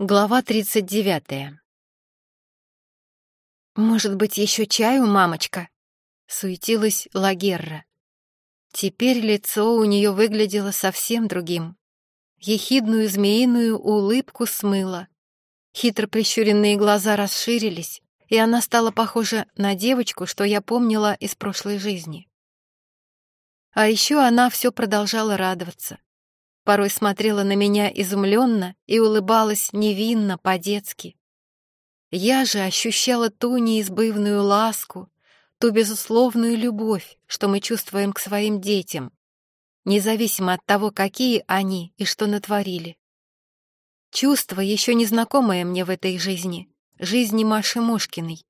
Глава 39. «Может быть, еще чаю, мамочка?» — суетилась Лагерра. Теперь лицо у нее выглядело совсем другим. Ехидную змеиную улыбку смыло. Хитро прищуренные глаза расширились, и она стала похожа на девочку, что я помнила из прошлой жизни. А еще она все продолжала радоваться порой смотрела на меня изумленно и улыбалась невинно, по-детски. Я же ощущала ту неизбывную ласку, ту безусловную любовь, что мы чувствуем к своим детям, независимо от того, какие они и что натворили. Чувство, еще незнакомое мне в этой жизни, жизни Маши Мушкиной,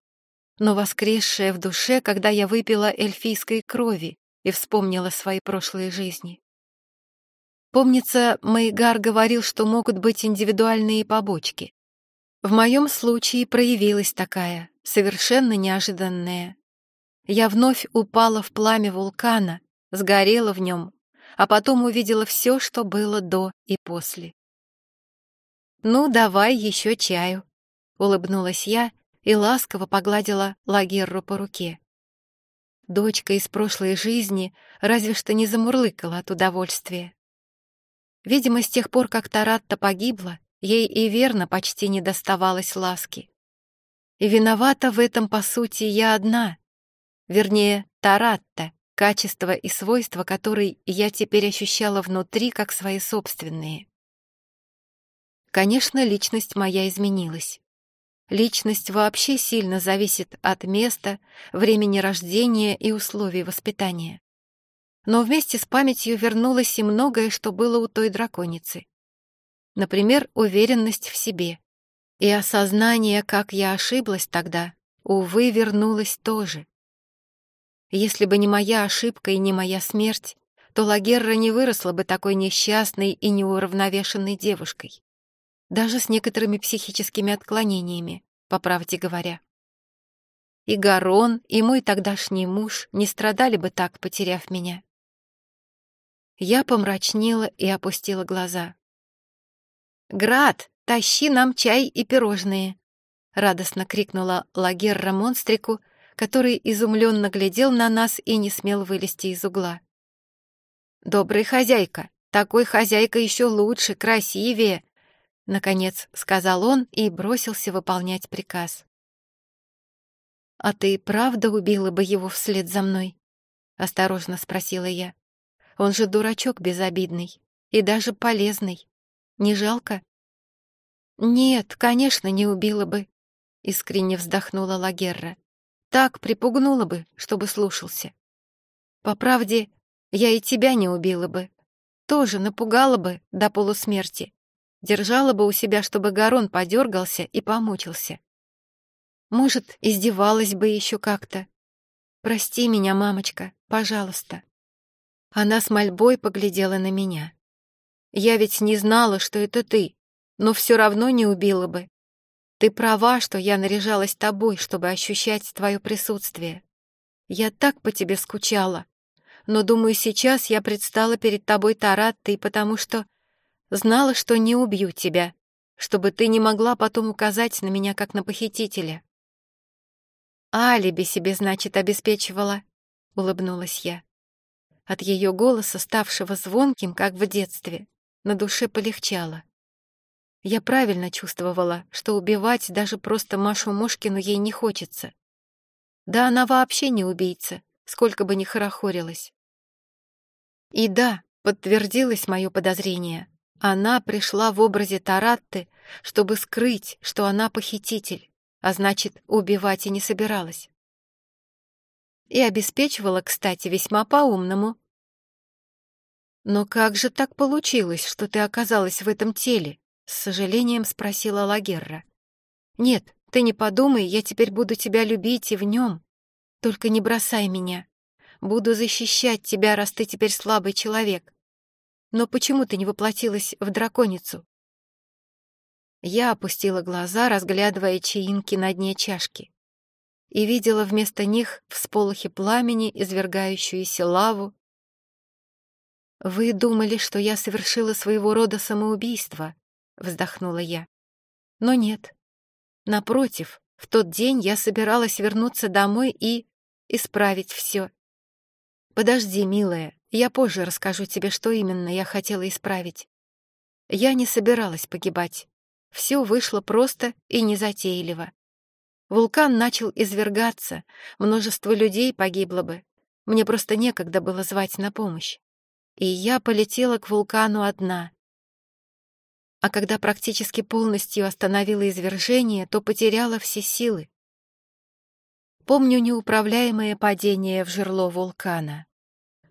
но воскресшее в душе, когда я выпила эльфийской крови и вспомнила свои прошлые жизни. Помнится, Майгар говорил, что могут быть индивидуальные побочки. В моем случае проявилась такая, совершенно неожиданная. Я вновь упала в пламя вулкана, сгорела в нем, а потом увидела все, что было до и после. «Ну, давай еще чаю», — улыбнулась я и ласково погладила Лагерру по руке. Дочка из прошлой жизни разве что не замурлыкала от удовольствия. Видимо, с тех пор, как Таратта погибла, ей и верно почти не доставалось ласки. И виновата в этом, по сути, я одна. Вернее, Таратта, качество и свойства которые я теперь ощущала внутри как свои собственные. Конечно, личность моя изменилась. Личность вообще сильно зависит от места, времени рождения и условий воспитания но вместе с памятью вернулось и многое, что было у той драконицы. Например, уверенность в себе. И осознание, как я ошиблась тогда, увы, вернулось тоже. Если бы не моя ошибка и не моя смерть, то Лагерра не выросла бы такой несчастной и неуравновешенной девушкой. Даже с некоторыми психическими отклонениями, по правде говоря. И Гарон, и мой тогдашний муж не страдали бы так, потеряв меня. Я помрачнела и опустила глаза. «Град, тащи нам чай и пирожные!» — радостно крикнула Лагерра монстрику, который изумленно глядел на нас и не смел вылезти из угла. «Добрая хозяйка, такой хозяйка еще лучше, красивее!» — наконец сказал он и бросился выполнять приказ. «А ты правда убила бы его вслед за мной?» — осторожно спросила я. Он же дурачок безобидный и даже полезный. Не жалко? Нет, конечно, не убила бы, искренне вздохнула Лагерра. Так припугнула бы, чтобы слушался. По правде, я и тебя не убила бы. Тоже напугала бы до полусмерти. Держала бы у себя, чтобы Гарон подергался и помучился. Может, издевалась бы еще как-то. Прости меня, мамочка, пожалуйста. Она с мольбой поглядела на меня. «Я ведь не знала, что это ты, но все равно не убила бы. Ты права, что я наряжалась тобой, чтобы ощущать твое присутствие. Я так по тебе скучала, но, думаю, сейчас я предстала перед тобой Тараттой, потому что знала, что не убью тебя, чтобы ты не могла потом указать на меня как на похитителя». «Алиби себе, значит, обеспечивала», — улыбнулась я. От ее голоса, ставшего звонким, как в детстве, на душе полегчало. Я правильно чувствовала, что убивать даже просто Машу Мошкину ей не хочется. Да она вообще не убийца, сколько бы ни хорохорилась. И да, подтвердилось мое подозрение. Она пришла в образе Таратты, чтобы скрыть, что она похититель, а значит, убивать и не собиралась. И обеспечивала, кстати, весьма по-умному. «Но как же так получилось, что ты оказалась в этом теле?» — с сожалением спросила Лагерра. «Нет, ты не подумай, я теперь буду тебя любить и в нем. Только не бросай меня. Буду защищать тебя, раз ты теперь слабый человек. Но почему ты не воплотилась в драконицу?» Я опустила глаза, разглядывая чаинки на дне чашки, и видела вместо них всполохи пламени, извергающуюся лаву, «Вы думали, что я совершила своего рода самоубийство?» — вздохнула я. Но нет. Напротив, в тот день я собиралась вернуться домой и исправить все. Подожди, милая, я позже расскажу тебе, что именно я хотела исправить. Я не собиралась погибать. Все вышло просто и незатейливо. Вулкан начал извергаться, множество людей погибло бы. Мне просто некогда было звать на помощь. И я полетела к вулкану одна. А когда практически полностью остановила извержение, то потеряла все силы. Помню неуправляемое падение в жерло вулкана.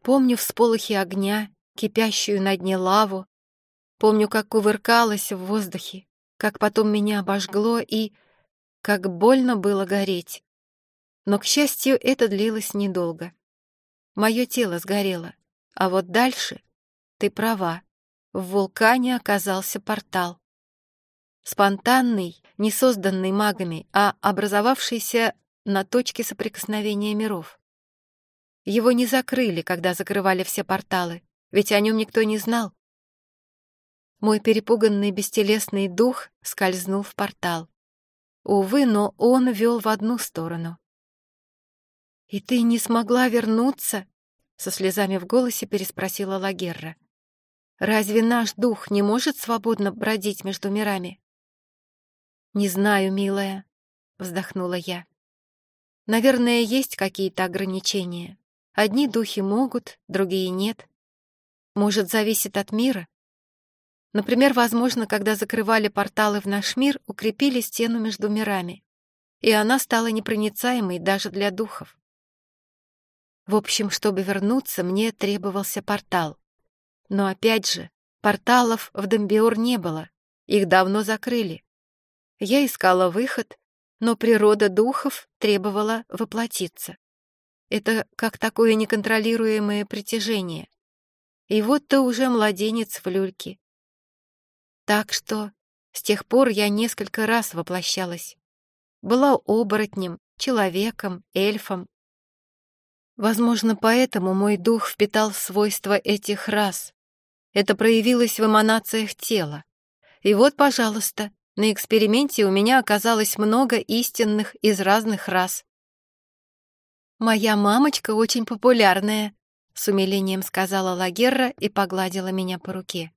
Помню всполохи огня, кипящую на дне лаву. Помню, как кувыркалась в воздухе, как потом меня обожгло и как больно было гореть. Но, к счастью, это длилось недолго. Мое тело сгорело, а вот дальше, ты права, в вулкане оказался портал. Спонтанный, не созданный магами, а образовавшийся на точке соприкосновения миров. Его не закрыли, когда закрывали все порталы, ведь о нем никто не знал. Мой перепуганный бестелесный дух скользнул в портал. Увы, но он вел в одну сторону. «И ты не смогла вернуться?» — со слезами в голосе переспросила Лагерра. «Разве наш дух не может свободно бродить между мирами?» «Не знаю, милая», — вздохнула я. «Наверное, есть какие-то ограничения. Одни духи могут, другие нет. Может, зависит от мира? Например, возможно, когда закрывали порталы в наш мир, укрепили стену между мирами, и она стала непроницаемой даже для духов. В общем, чтобы вернуться, мне требовался портал. Но опять же, порталов в Домбиор не было, их давно закрыли. Я искала выход, но природа духов требовала воплотиться. Это как такое неконтролируемое притяжение. И вот ты уже младенец в люльке. Так что с тех пор я несколько раз воплощалась. Была оборотнем, человеком, эльфом. Возможно, поэтому мой дух впитал свойства этих рас. Это проявилось в эманациях тела. И вот, пожалуйста, на эксперименте у меня оказалось много истинных из разных рас. «Моя мамочка очень популярная», — с умилением сказала Лагерра и погладила меня по руке.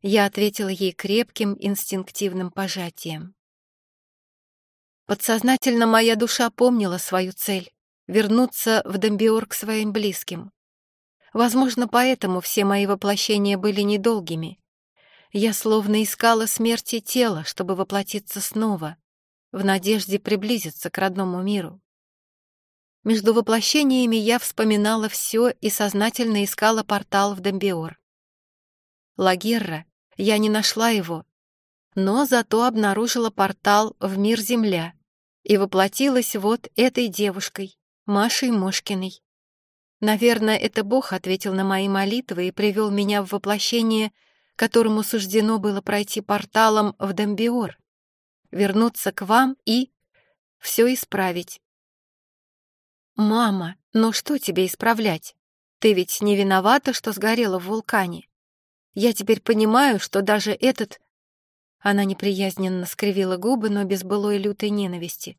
Я ответила ей крепким инстинктивным пожатием. Подсознательно моя душа помнила свою цель — вернуться в Домбиор к своим близким. Возможно, поэтому все мои воплощения были недолгими. Я словно искала смерти тела, чтобы воплотиться снова, в надежде приблизиться к родному миру. Между воплощениями я вспоминала все и сознательно искала портал в Домбиор. Лагерра, я не нашла его, но зато обнаружила портал в мир Земля и воплотилась вот этой девушкой, Машей Мошкиной. Наверное, это Бог ответил на мои молитвы и привел меня в воплощение, которому суждено было пройти порталом в Домбиор, вернуться к вам и все исправить. «Мама, ну что тебе исправлять? Ты ведь не виновата, что сгорела в вулкане. Я теперь понимаю, что даже этот...» Она неприязненно скривила губы, но без былой лютой ненависти.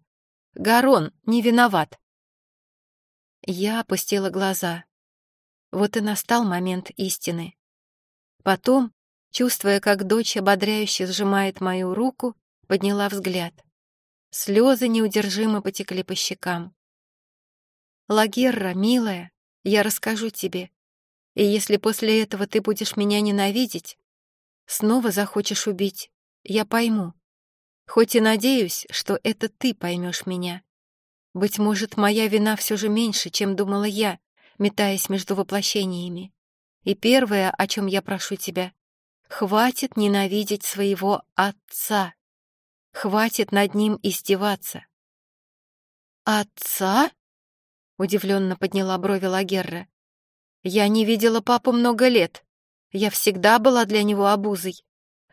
«Гарон не виноват». Я опустила глаза. Вот и настал момент истины. Потом, чувствуя, как дочь ободряюще сжимает мою руку, подняла взгляд. Слезы неудержимо потекли по щекам. Лагерра, милая, я расскажу тебе. И если после этого ты будешь меня ненавидеть, снова захочешь убить, я пойму. Хоть и надеюсь, что это ты поймешь меня. Быть может, моя вина все же меньше, чем думала я, метаясь между воплощениями. И первое, о чем я прошу тебя, хватит ненавидеть своего отца. Хватит над ним издеваться. «Отца?» — удивленно подняла брови Лагерра. «Я не видела папу много лет. Я всегда была для него обузой.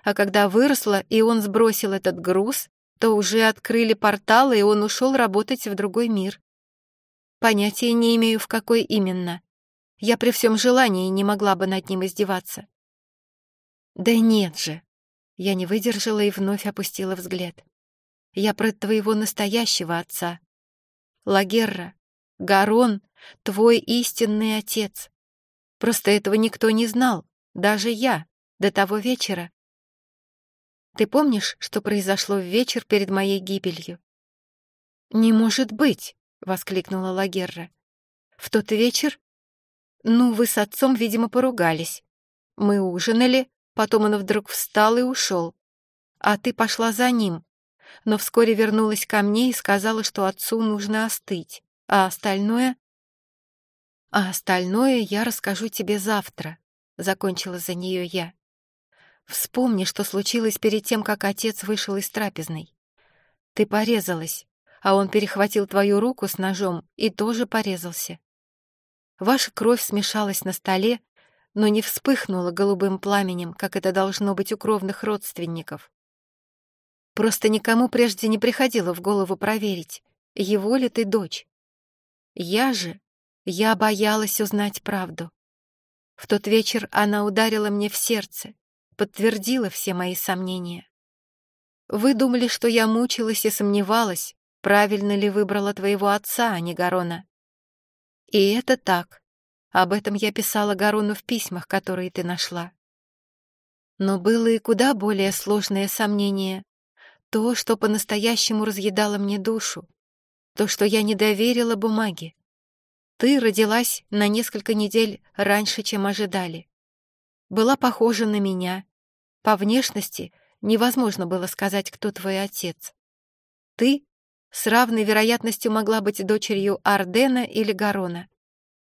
А когда выросла, и он сбросил этот груз, то уже открыли порталы, и он ушел работать в другой мир. Понятия не имею, в какой именно. Я при всем желании не могла бы над ним издеваться». «Да нет же!» Я не выдержала и вновь опустила взгляд. Я про твоего настоящего отца. Лагерра, Гарон, твой истинный отец. Просто этого никто не знал, даже я, до того вечера. Ты помнишь, что произошло в вечер перед моей гибелью? «Не может быть!» — воскликнула Лагерра. «В тот вечер? Ну, вы с отцом, видимо, поругались. Мы ужинали, потом он вдруг встал и ушел. А ты пошла за ним, но вскоре вернулась ко мне и сказала, что отцу нужно остыть, а остальное... А остальное я расскажу тебе завтра, — закончила за нее я. Вспомни, что случилось перед тем, как отец вышел из трапезной. Ты порезалась, а он перехватил твою руку с ножом и тоже порезался. Ваша кровь смешалась на столе, но не вспыхнула голубым пламенем, как это должно быть у кровных родственников. Просто никому прежде не приходило в голову проверить, его ли ты дочь. Я же, я боялась узнать правду. В тот вечер она ударила мне в сердце, подтвердила все мои сомнения. Вы думали, что я мучилась и сомневалась, правильно ли выбрала твоего отца, а не Гарона. И это так. Об этом я писала Гарону в письмах, которые ты нашла. Но было и куда более сложное сомнение, то, что по-настоящему разъедало мне душу, то, что я не доверила бумаге. Ты родилась на несколько недель раньше, чем ожидали. Была похожа на меня. По внешности невозможно было сказать, кто твой отец. Ты с равной вероятностью могла быть дочерью Ардена или Гарона.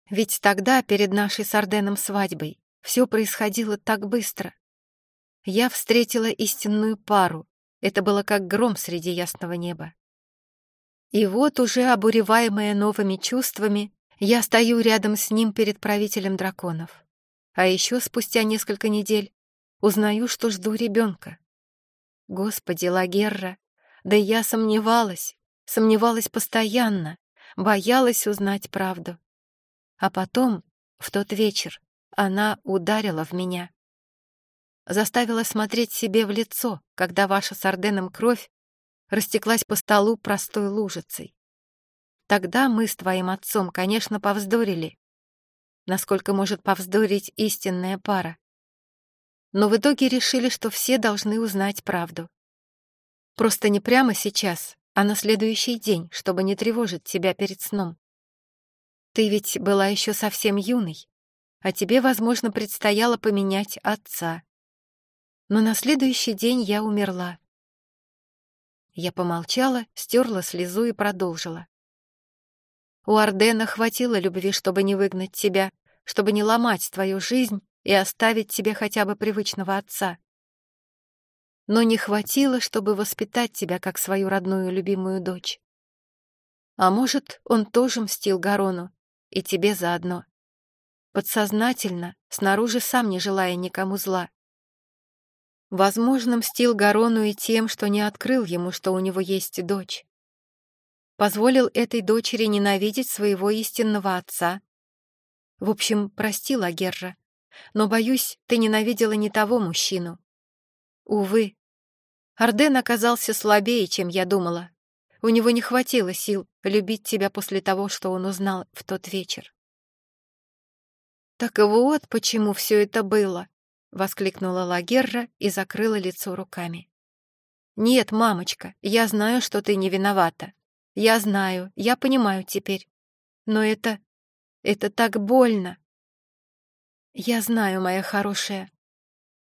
Ведь тогда, перед нашей с Арденом свадьбой, все происходило так быстро. Я встретила истинную пару, это было как гром среди ясного неба. И вот уже обуреваемая новыми чувствами, я стою рядом с ним перед правителем драконов. А еще спустя несколько недель узнаю, что жду ребенка. Господи, Лагерра, да я сомневалась, сомневалась постоянно, боялась узнать правду. А потом, в тот вечер, она ударила в меня заставила смотреть себе в лицо, когда ваша с Орденом кровь растеклась по столу простой лужицей. Тогда мы с твоим отцом, конечно, повздорили, насколько может повздорить истинная пара. Но в итоге решили, что все должны узнать правду. Просто не прямо сейчас, а на следующий день, чтобы не тревожить тебя перед сном. Ты ведь была еще совсем юной, а тебе, возможно, предстояло поменять отца но на следующий день я умерла. Я помолчала, стерла слезу и продолжила. У Ардена хватило любви, чтобы не выгнать тебя, чтобы не ломать твою жизнь и оставить тебе хотя бы привычного отца. Но не хватило, чтобы воспитать тебя как свою родную любимую дочь. А может, он тоже мстил Гарону, и тебе заодно. Подсознательно, снаружи сам не желая никому зла. Возможно, мстил Гарону и тем, что не открыл ему, что у него есть дочь. Позволил этой дочери ненавидеть своего истинного отца. В общем, прости, Лагерра, но, боюсь, ты ненавидела не того мужчину. Увы, Арден оказался слабее, чем я думала. У него не хватило сил любить тебя после того, что он узнал в тот вечер. Так вот, почему все это было. — воскликнула Лагерра и закрыла лицо руками. «Нет, мамочка, я знаю, что ты не виновата. Я знаю, я понимаю теперь. Но это... это так больно!» «Я знаю, моя хорошая».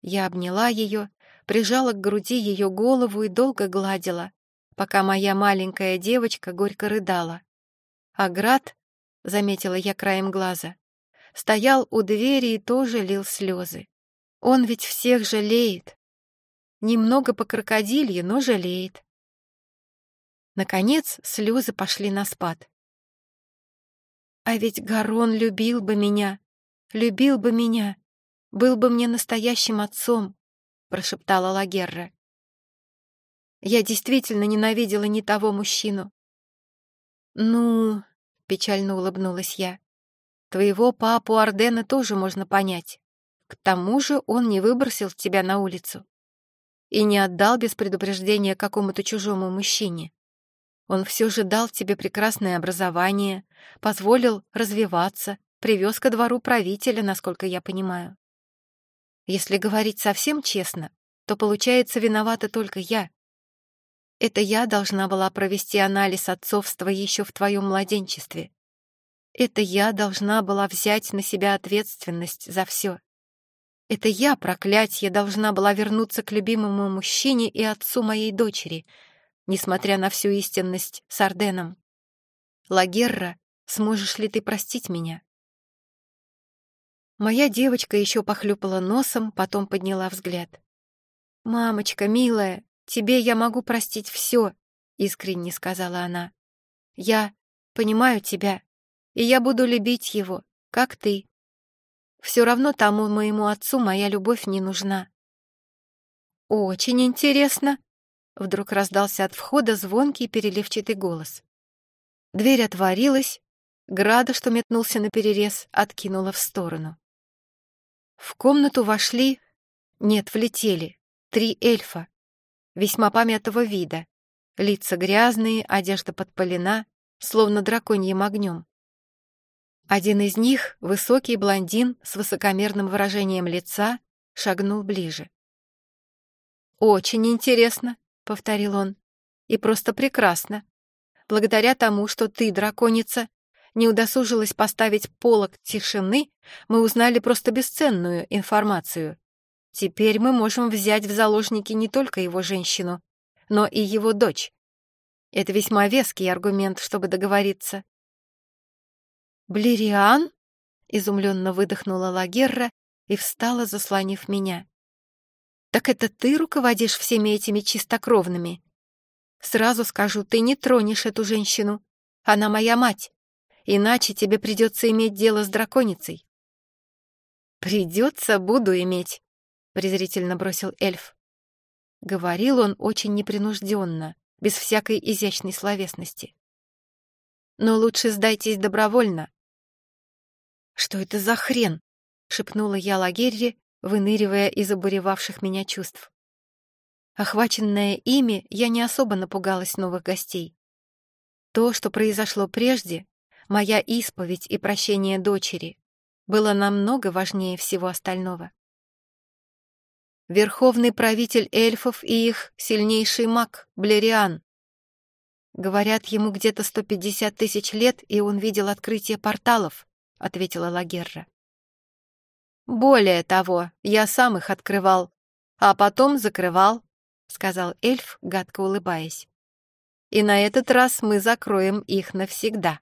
Я обняла ее, прижала к груди ее голову и долго гладила, пока моя маленькая девочка горько рыдала. А Град, — заметила я краем глаза, — стоял у двери и тоже лил слезы. Он ведь всех жалеет. Немного по крокодилье, но жалеет. Наконец слезы пошли на спад. А ведь Гарон любил бы меня, любил бы меня, был бы мне настоящим отцом, прошептала Лагерра. Я действительно ненавидела не того мужчину. Ну, печально улыбнулась я. Твоего папу Ардена тоже можно понять. К тому же он не выбросил тебя на улицу. и не отдал без предупреждения какому-то чужому мужчине. Он все же дал тебе прекрасное образование, позволил развиваться, привез ко двору правителя, насколько я понимаю. Если говорить совсем честно, то, получается, виновата только я. Это я должна была провести анализ отцовства еще в твоем младенчестве. Это я должна была взять на себя ответственность за все. Это я, проклятье, должна была вернуться к любимому мужчине и отцу моей дочери, несмотря на всю истинность с Арденом. Лагерра, сможешь ли ты простить меня? Моя девочка еще похлюпала носом, потом подняла взгляд. «Мамочка, милая, тебе я могу простить все», — искренне сказала она. «Я понимаю тебя, и я буду любить его, как ты. Все равно тому моему отцу моя любовь не нужна». «Очень интересно», — вдруг раздался от входа звонкий переливчатый голос. Дверь отворилась, Града, что метнулся на перерез, откинула в сторону. В комнату вошли... Нет, влетели. Три эльфа. Весьма помятого вида. Лица грязные, одежда подпалена, словно драконьим огнем. Один из них, высокий блондин с высокомерным выражением лица, шагнул ближе. «Очень интересно», — повторил он, — «и просто прекрасно. Благодаря тому, что ты, драконица, не удосужилась поставить полок тишины, мы узнали просто бесценную информацию. Теперь мы можем взять в заложники не только его женщину, но и его дочь. Это весьма веский аргумент, чтобы договориться. «Блериан?» — изумленно выдохнула Лагерра и встала, заслонив меня. «Так это ты руководишь всеми этими чистокровными? Сразу скажу, ты не тронешь эту женщину. Она моя мать иначе тебе придется иметь дело с драконицей». «Придется, буду иметь», — презрительно бросил эльф. Говорил он очень непринужденно, без всякой изящной словесности. «Но лучше сдайтесь добровольно». «Что это за хрен?» — шепнула я Лагерри, выныривая из обуревавших меня чувств. Охваченная ими, я не особо напугалась новых гостей. То, что произошло прежде, моя исповедь и прощение дочери было намного важнее всего остального. Верховный правитель эльфов и их сильнейший маг Блериан. Говорят, ему где-то 150 тысяч лет, и он видел открытие порталов, ответила Лагерра. Более того, я сам их открывал, а потом закрывал, сказал эльф, гадко улыбаясь. И на этот раз мы закроем их навсегда.